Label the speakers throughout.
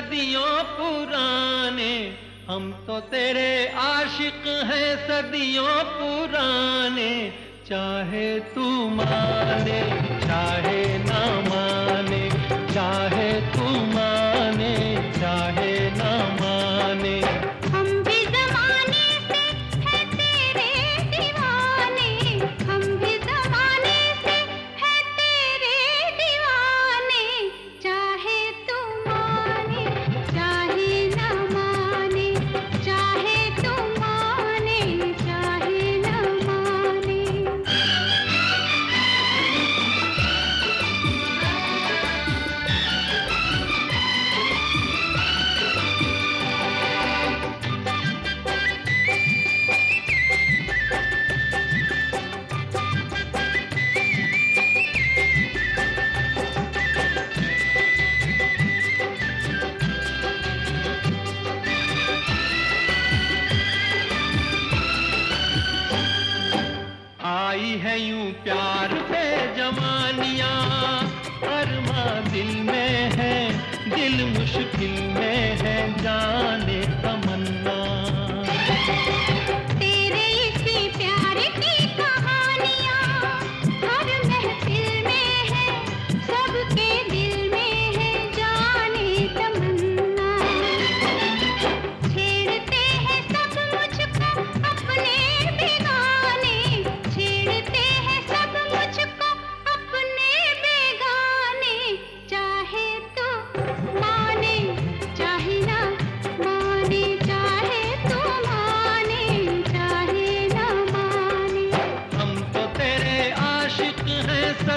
Speaker 1: सदियों पुराने, हम तो तेरे आशिक हैं सदियों पुराने। चाहे तू माने, चाहे ना माने।
Speaker 2: है
Speaker 1: यूँ प्यार पे जवानिया। अरमा दिल में है दिल मुश्किल में है जान।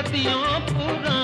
Speaker 1: सदियों पुराना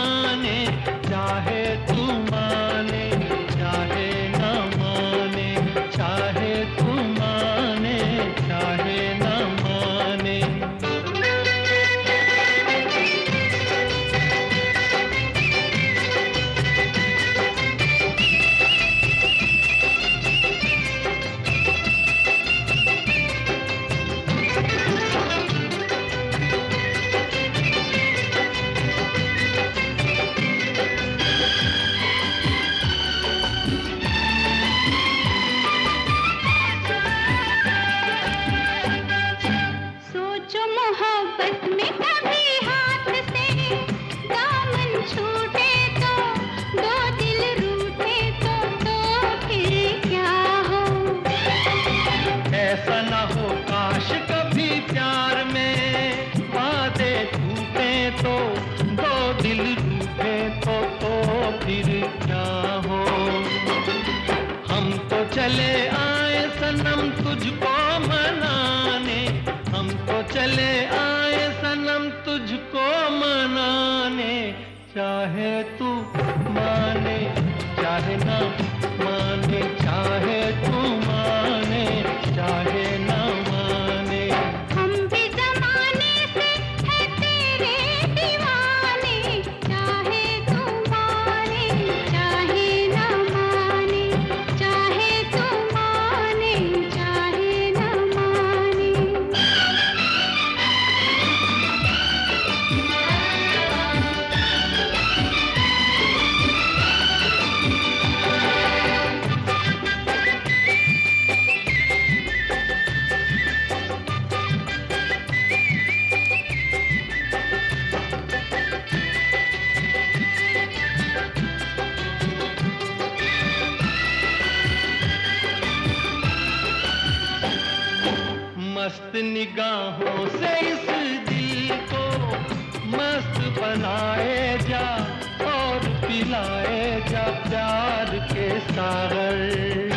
Speaker 1: सनम तुझको मनाने। हम तो चले आए सनम तुझको मनाने। चाहे तू माने, चाहे ना मस्त निगाहों से इस दिल को मस्त बनाए जा और पिलाए जा प्यार के सागर।